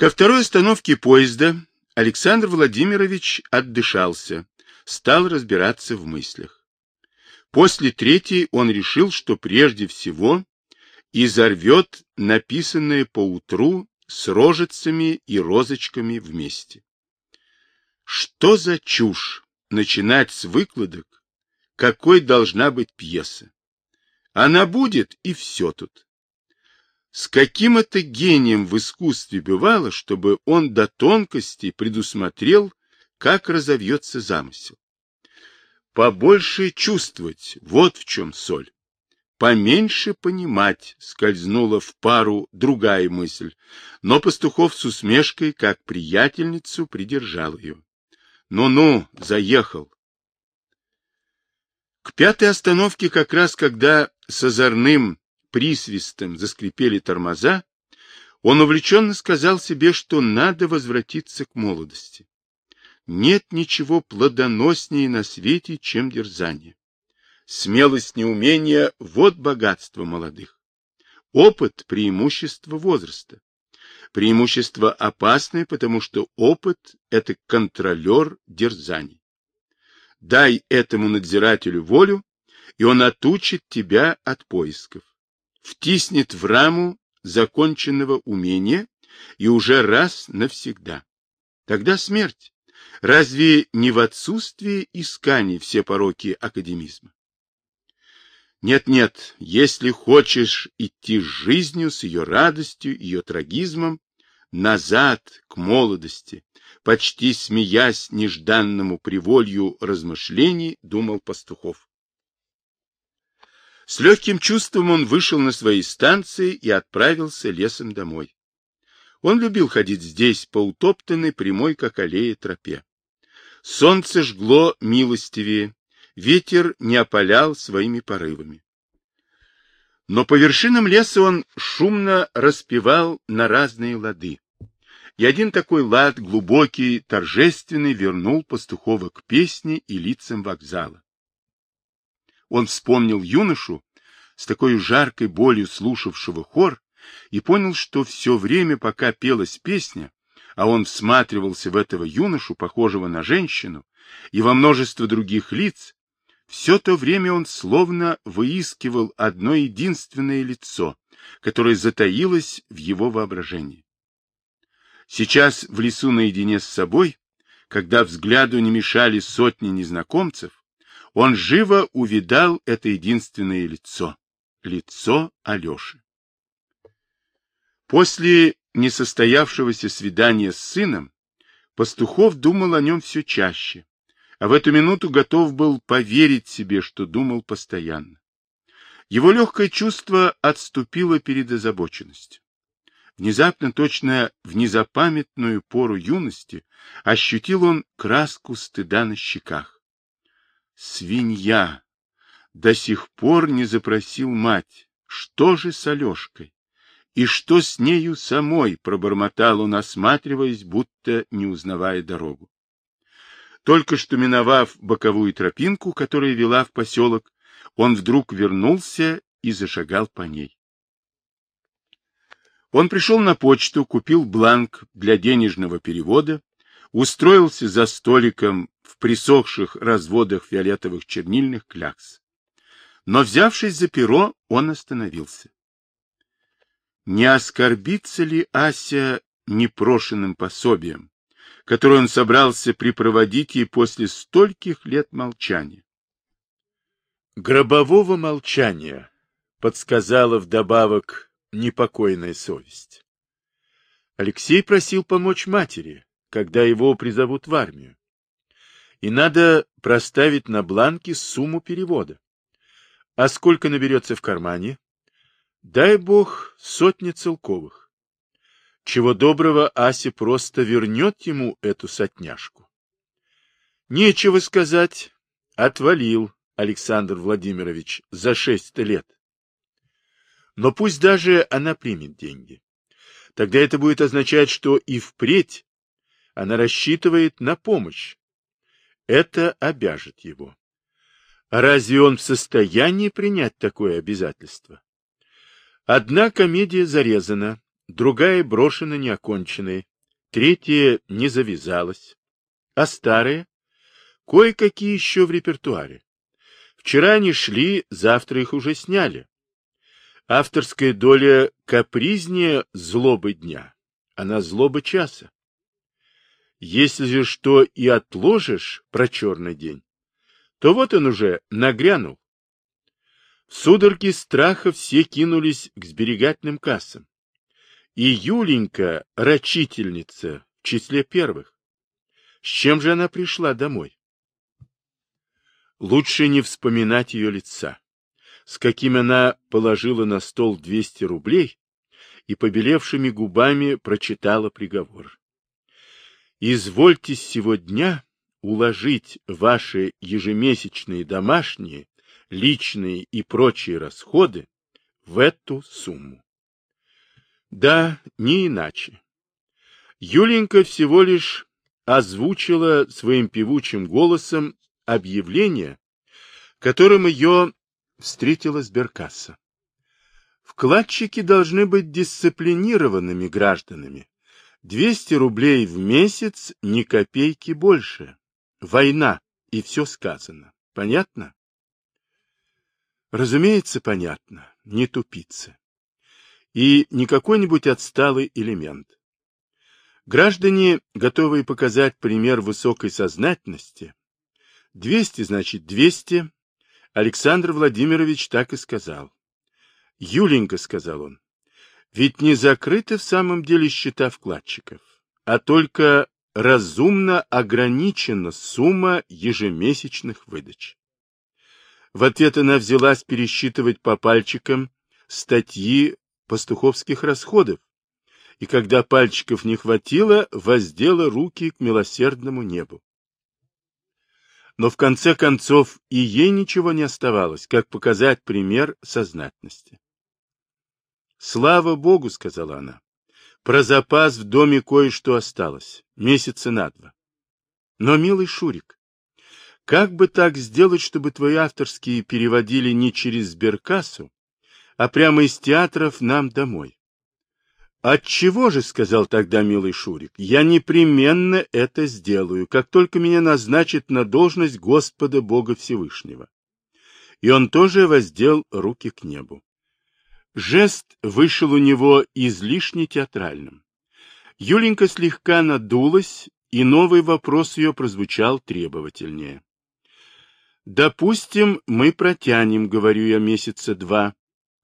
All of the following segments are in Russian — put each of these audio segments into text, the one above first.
Ко второй остановке поезда Александр Владимирович отдышался, стал разбираться в мыслях. После третьей он решил, что прежде всего изорвет написанное поутру с рожицами и розочками вместе. Что за чушь начинать с выкладок, какой должна быть пьеса? Она будет, и все тут. С каким это гением в искусстве бывало, чтобы он до тонкости предусмотрел, как разовьется замысел? Побольше чувствовать, вот в чем соль. Поменьше понимать, скользнула в пару другая мысль, но Пастухов с усмешкой, как приятельницу, придержал ее. Ну-ну, заехал. К пятой остановке, как раз когда с озорным присвистом заскрипели тормоза, он увлеченно сказал себе, что надо возвратиться к молодости. Нет ничего плодоноснее на свете, чем дерзание. Смелость неумения — вот богатство молодых. Опыт — преимущество возраста. Преимущество опасное, потому что опыт — это контролер дерзаний. Дай этому надзирателю волю, и он отучит тебя от поисков. Втиснет в раму законченного умения и уже раз навсегда. Тогда смерть. Разве не в отсутствии исканий все пороки академизма? Нет-нет, если хочешь идти с жизнью, с ее радостью, ее трагизмом, назад, к молодости, почти смеясь нежданному приволью размышлений, думал Пастухов. С легким чувством он вышел на свои станции и отправился лесом домой. Он любил ходить здесь по утоптанной прямой, как аллея, тропе. Солнце жгло милостивее, ветер не опалял своими порывами. Но по вершинам леса он шумно распевал на разные лады. И один такой лад, глубокий, торжественный, вернул Пастухова к песне и лицам вокзала. Он вспомнил юношу, с такой жаркой болью слушавшего хор, и понял, что все время, пока пелась песня, а он всматривался в этого юношу, похожего на женщину, и во множество других лиц, все то время он словно выискивал одно единственное лицо, которое затаилось в его воображении. Сейчас в лесу наедине с собой, когда взгляду не мешали сотни незнакомцев, он живо увидал это единственное лицо, лицо Алеши. После несостоявшегося свидания с сыном, Пастухов думал о нем все чаще, а в эту минуту готов был поверить себе, что думал постоянно. Его легкое чувство отступило перед озабоченностью. Внезапно, точно в незапамятную пору юности, ощутил он краску стыда на щеках. Свинья! До сих пор не запросил мать. Что же с Алешкой? И что с нею самой, пробормотал он, осматриваясь, будто не узнавая дорогу. Только что миновав боковую тропинку, которая вела в поселок, он вдруг вернулся и зашагал по ней. Он пришел на почту, купил бланк для денежного перевода, устроился за столиком в присохших разводах фиолетовых чернильных клякс. Но, взявшись за перо, он остановился. Не оскорбится ли Ася непрошенным пособием, которое он собрался припроводить ей после стольких лет молчания? Гробового молчания подсказала вдобавок непокойная совесть. Алексей просил помочь матери, когда его призовут в армию. И надо проставить на бланке сумму перевода. А сколько наберется в кармане? Дай бог сотни целковых. Чего доброго Ася просто вернет ему эту сотняшку. Нечего сказать, отвалил Александр Владимирович за шесть лет. Но пусть даже она примет деньги. Тогда это будет означать, что и впредь она рассчитывает на помощь. Это обяжет его. А разве он в состоянии принять такое обязательство? Одна комедия зарезана, другая брошена неоконченной. третье не завязалось, а старые кое-какие еще в репертуаре. Вчера они шли, завтра их уже сняли. Авторская доля капризнее злобы дня, она злоба часа. Если же что и отложишь про черный день, то вот он уже нагрянул. В судорге страха все кинулись к сберегательным кассам. И Юленька, рачительница, в числе первых. С чем же она пришла домой? Лучше не вспоминать ее лица, с каким она положила на стол 200 рублей и побелевшими губами прочитала приговор. «Извольте сегодня уложить ваши ежемесячные домашние, личные и прочие расходы в эту сумму». Да, не иначе. Юленька всего лишь озвучила своим певучим голосом объявление, которым ее встретила сберкасса. Вкладчики должны быть дисциплинированными гражданами. 200 рублей в месяц, ни копейки больше. Война, и все сказано. Понятно? Разумеется, понятно. Не тупицы. И не какой-нибудь отсталый элемент. Граждане, готовые показать пример высокой сознательности, 200, значит, 200. Александр Владимирович так и сказал. Юленька, сказал он, ведь не закрыты в самом деле счета вкладчиков, а только разумно ограничена сумма ежемесячных выдач. В ответ она взялась пересчитывать по пальчикам статьи пастуховских расходов, и когда пальчиков не хватило, воздела руки к милосердному небу. Но в конце концов и ей ничего не оставалось, как показать пример сознательности. «Слава Богу!» — сказала она. «Про запас в доме кое-что осталось, месяца на два. Но, милый Шурик, как бы так сделать, чтобы твои авторские переводили не через сберкассу, а прямо из театров нам домой? «Отчего же, — сказал тогда милый Шурик, — я непременно это сделаю, как только меня назначат на должность Господа Бога Всевышнего». И он тоже воздел руки к небу. Жест вышел у него излишне театральным. Юленька слегка надулась, и новый вопрос ее прозвучал требовательнее. «Допустим, мы протянем, — говорю я, — месяца два.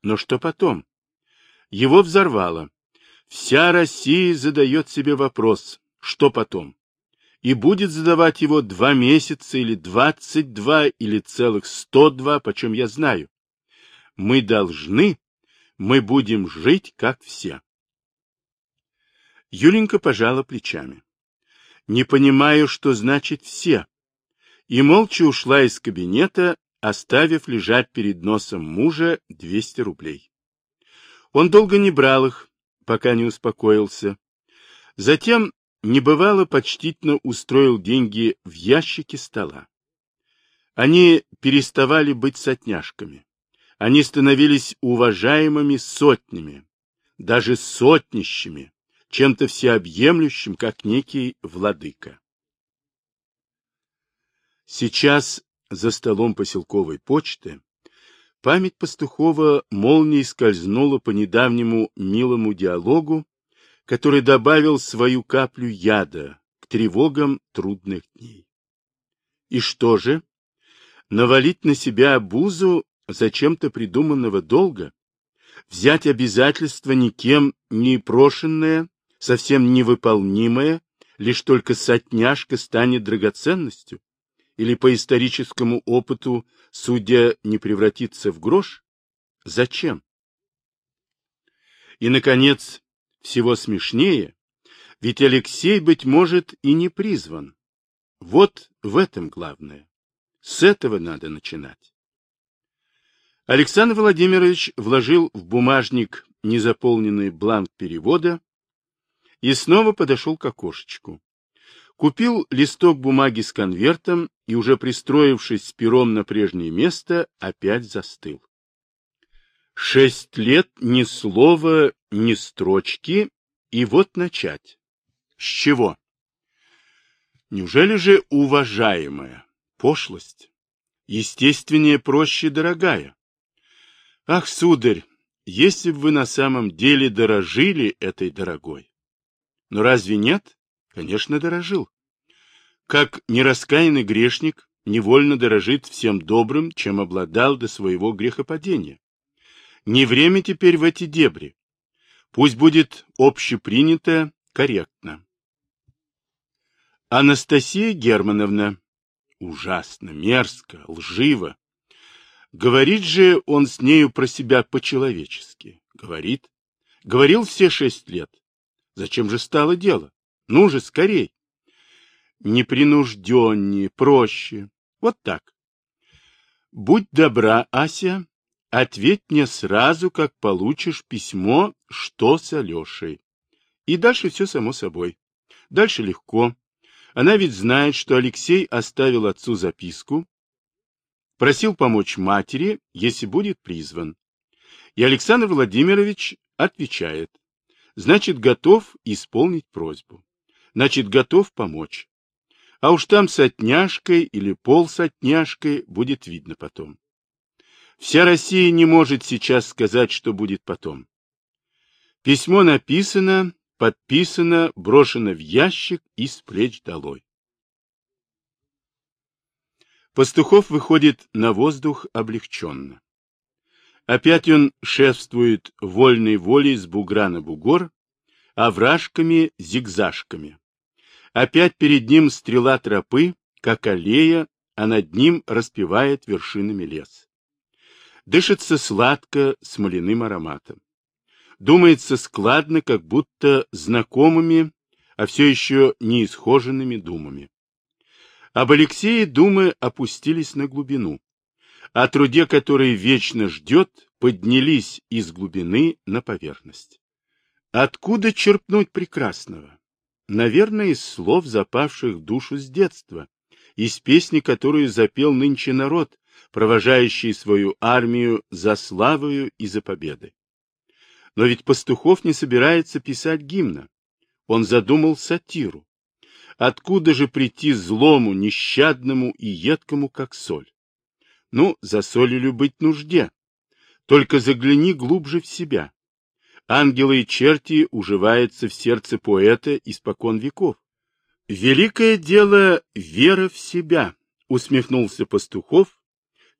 Но что потом?» Его взорвало. Вся Россия задает себе вопрос, что потом? И будет задавать его два месяца или двадцать два или целых сто два, почем я знаю. Мы должны, мы будем жить, как все. Юленька пожала плечами. Не понимаю, что значит «все», и молча ушла из кабинета, оставив лежать перед носом мужа двести рублей. Он долго не брал их, пока не успокоился. Затем небывало почтительно устроил деньги в ящике стола. Они переставали быть сотняшками. Они становились уважаемыми сотнями, даже сотнищами, чем-то всеобъемлющим, как некий владыка. Сейчас за столом поселковой почты Память Пастухова молнией скользнула по недавнему милому диалогу, который добавил свою каплю яда к тревогам трудных дней. И что же? Навалить на себя обузу зачем-то придуманного долга? Взять обязательство никем не прошенное, совсем невыполнимое, лишь только сотняшка станет драгоценностью? или по историческому опыту, судя, не превратиться в грош? Зачем? И, наконец, всего смешнее, ведь Алексей, быть может, и не призван. Вот в этом главное. С этого надо начинать. Александр Владимирович вложил в бумажник незаполненный бланк перевода и снова подошел к окошечку. Купил листок бумаги с конвертом и, уже пристроившись с пером на прежнее место, опять застыл. Шесть лет ни слова, ни строчки, и вот начать. С чего? Неужели же уважаемая? Пошлость. Естественнее, проще, дорогая. Ах, сударь, если бы вы на самом деле дорожили этой дорогой. Но разве нет? Конечно, дорожил. Как нераскаянный грешник невольно дорожит всем добрым, чем обладал до своего грехопадения. Не время теперь в эти дебри. Пусть будет общепринято, корректно. Анастасия Германовна. Ужасно, мерзко, лживо. Говорит же он с нею про себя по-человечески. Говорит. Говорил все шесть лет. Зачем же стало дело? Ну же, скорей. Непринужденнее, проще. Вот так. Будь добра, Ася, ответь мне сразу, как получишь письмо, что с Алешей. И дальше все само собой. Дальше легко. Она ведь знает, что Алексей оставил отцу записку, просил помочь матери, если будет призван. И Александр Владимирович отвечает. Значит, готов исполнить просьбу. Значит, готов помочь. А уж там с отняжкой или полсотняшкой будет видно потом. Вся Россия не может сейчас сказать, что будет потом. Письмо написано, подписано, брошено в ящик и с плеч долой. Пастухов выходит на воздух облегченно. Опять он шефствует вольной волей с бугра на бугор, овражками-зигзажками. Опять перед ним стрела тропы, как аллея, а над ним распевает вершинами лес. Дышится сладко смоляным ароматом. Думается складно, как будто знакомыми, а все еще не исхоженными думами. Об Алексее думы опустились на глубину. О труде, который вечно ждет, поднялись из глубины на поверхность. Откуда черпнуть прекрасного? Наверное, из слов, запавших в душу с детства, из песни, которую запел нынче народ, провожающий свою армию за славою и за победой. Но ведь Пастухов не собирается писать гимна. Он задумал сатиру. Откуда же прийти злому, нещадному и едкому, как соль? Ну, за солью быть нужде. Только загляни глубже в себя. Ангелы и черти уживаются в сердце поэта испокон веков. Великое дело — вера в себя, усмехнулся Пастухов.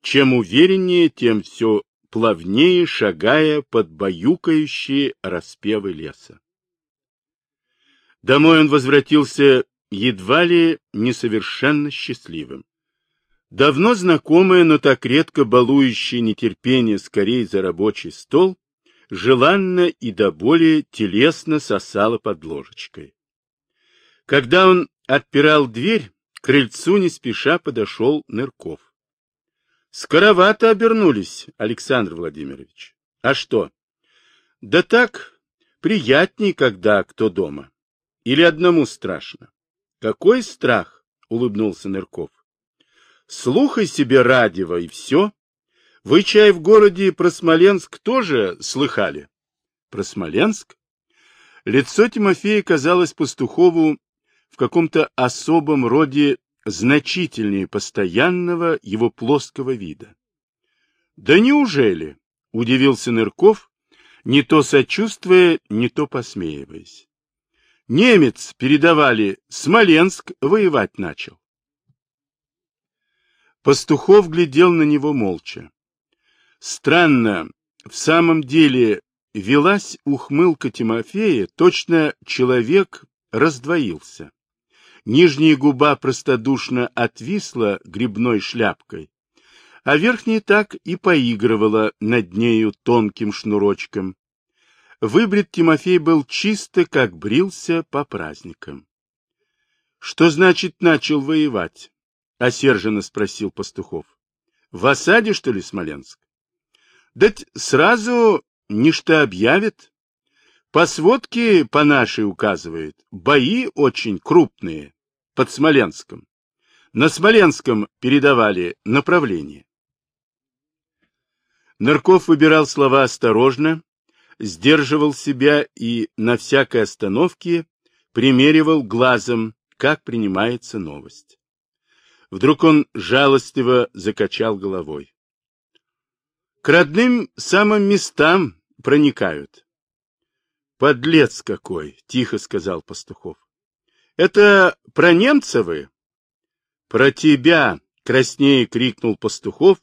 Чем увереннее, тем все плавнее шагая под баюкающие распевы леса. Домой он возвратился едва ли несовершенно счастливым. Давно знакомое, но так редко балующее нетерпение скорее за рабочий стол, желанно и до боли телесно сосало под ложечкой. Когда он отпирал дверь, к крыльцу не спеша подошел Нырков. — Скоровато обернулись, Александр Владимирович. — А что? — Да так, приятней, когда кто дома. Или одному страшно. — Какой страх? — улыбнулся Нырков. — Слухай себе радио, и все. Вы, чай, в городе про Смоленск тоже слыхали? Про Смоленск? Лицо Тимофея казалось Пастухову в каком-то особом роде значительнее постоянного его плоского вида. Да неужели? Удивился Нырков, не то сочувствуя, не то посмеиваясь. Немец, передавали, Смоленск воевать начал. Пастухов глядел на него молча. Странно, в самом деле велась ухмылка Тимофея, точно человек раздвоился. Нижняя губа простодушно отвисла грибной шляпкой, а верхняя так и поигрывала над нею тонким шнурочком. Выбрит Тимофей был чисто, как брился по праздникам. — Что значит начал воевать? — осерженно спросил Пастухов. — В осаде, что ли, Смоленск? Да сразу ничто объявит. По сводке по нашей указывает. Бои очень крупные под Смоленском. На Смоленском передавали направление. Нарков выбирал слова осторожно, сдерживал себя и на всякой остановке примеривал глазом, как принимается новость. Вдруг он жалостливо закачал головой. К родным самым местам проникают. Подлец какой, тихо сказал Пастухов. Это про немца вы? Про тебя, краснее крикнул Пастухов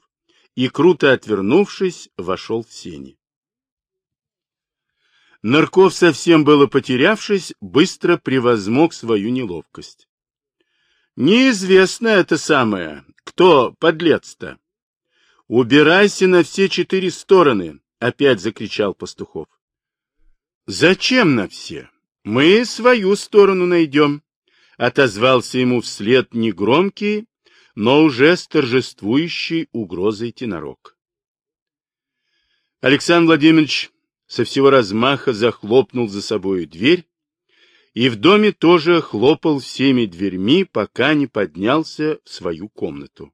и, круто отвернувшись, вошел в сени. Нарков, совсем было потерявшись, быстро превозмог свою неловкость. Неизвестно это самое, кто подлец-то. Убирайся на все четыре стороны, опять закричал Пастухов. Зачем на все? Мы свою сторону найдем, отозвался ему вслед негромкий, но уже с торжествующей угрозой тенорок. Александр Владимирович со всего размаха захлопнул за собой дверь и в доме тоже хлопал всеми дверьми, пока не поднялся в свою комнату.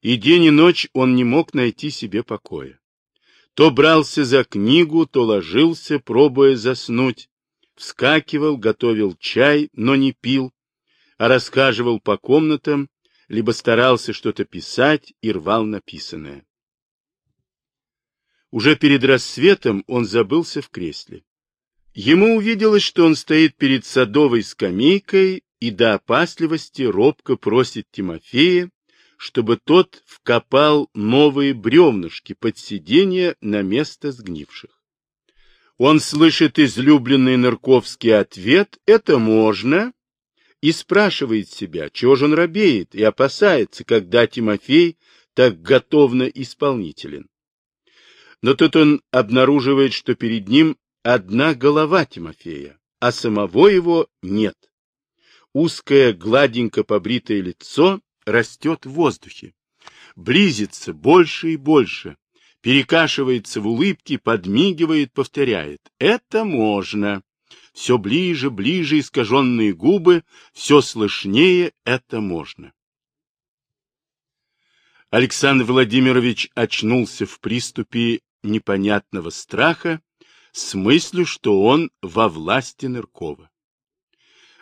И день и ночь он не мог найти себе покоя. То брался за книгу, то ложился, пробуя заснуть, вскакивал, готовил чай, но не пил, а рассказывал по комнатам, либо старался что-то писать и рвал написанное. Уже перед рассветом он забылся в кресле. Ему увиделось, что он стоит перед садовой скамейкой и до опасливости робко просит Тимофея чтобы тот вкопал новые бревнышки под сиденье на место сгнивших. Он слышит излюбленный Нырковский ответ «это можно» и спрашивает себя, чего же он робеет и опасается, когда Тимофей так готовно исполнителен. Но тут он обнаруживает, что перед ним одна голова Тимофея, а самого его нет. Узкое, гладенько побритое лицо растет в воздухе, близится больше и больше, перекашивается в улыбке, подмигивает, повторяет. Это можно. Все ближе, ближе искаженные губы, все слышнее это можно. Александр Владимирович очнулся в приступе непонятного страха с мыслью, что он во власти Ныркова.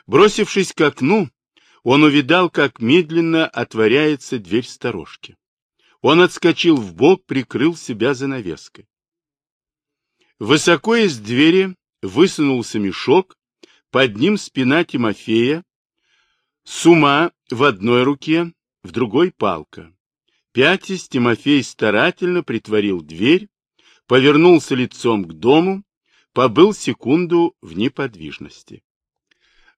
Бросившись к окну, он увидал, как медленно отворяется дверь сторожки. Он отскочил в бок, прикрыл себя занавеской. Высоко из двери высунулся мешок, под ним спина Тимофея, сума в одной руке, в другой палка. Пятясь, Тимофей старательно притворил дверь, повернулся лицом к дому, побыл секунду в неподвижности.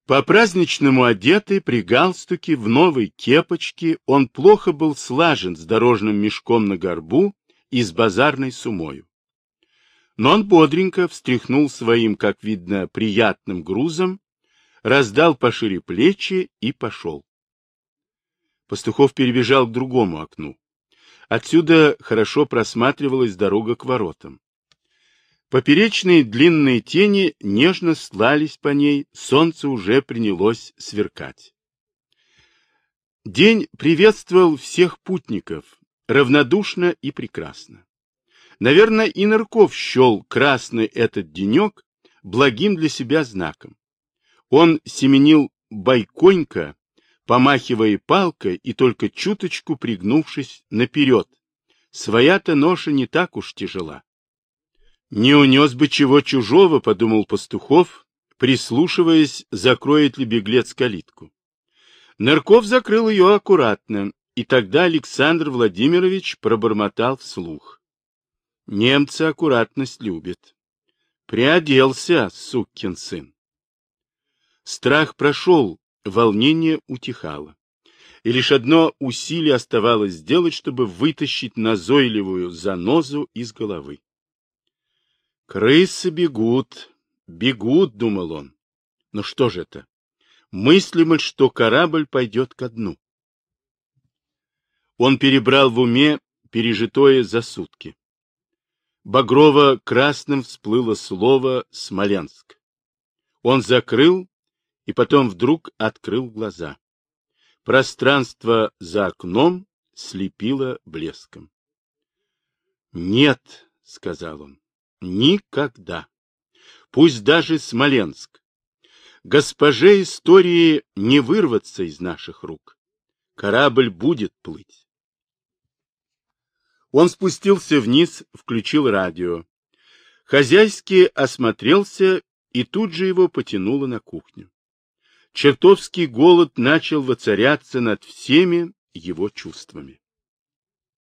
По-праздничному одетый, при галстуке, в новой кепочке, он плохо был слажен с дорожным мешком на горбу и с базарной сумою. Но он бодренько встряхнул своим, как видно, приятным грузом, раздал пошире плечи и пошел. Пастухов перебежал к другому окну. Отсюда хорошо просматривалась дорога к воротам. Поперечные длинные тени нежно слались по ней, солнце уже принялось сверкать. День приветствовал всех путников, равнодушно и прекрасно. Наверное, и Нырков счел красный этот денек благим для себя знаком. Он семенил бойконько, помахивая палкой и только чуточку пригнувшись наперед. Своя-то ноша не так уж тяжела. Не унес бы чего чужого, подумал Пастухов, прислушиваясь, закроет ли беглец калитку. Нырков закрыл ее аккуратно, и тогда Александр Владимирович пробормотал вслух. Немцы аккуратность любят. Приоделся, сукин сын. Страх прошел, волнение утихало. И лишь одно усилие оставалось сделать, чтобы вытащить назойливую занозу из головы. Крысы бегут, бегут, думал он. Но что же это? Мыслимо, что корабль пойдет ко дну. Он перебрал в уме пережитое за сутки. Багрово-красным всплыло слово «Смоленск». Он закрыл и потом вдруг открыл глаза. Пространство за окном слепило блеском. «Нет», — сказал он, Никогда. Пусть даже Смоленск. Госпоже истории не вырваться из наших рук. Корабль будет плыть. Он спустился вниз, включил радио. Хозяйски осмотрелся, и тут же его потянуло на кухню. Чертовский голод начал воцаряться над всеми его чувствами.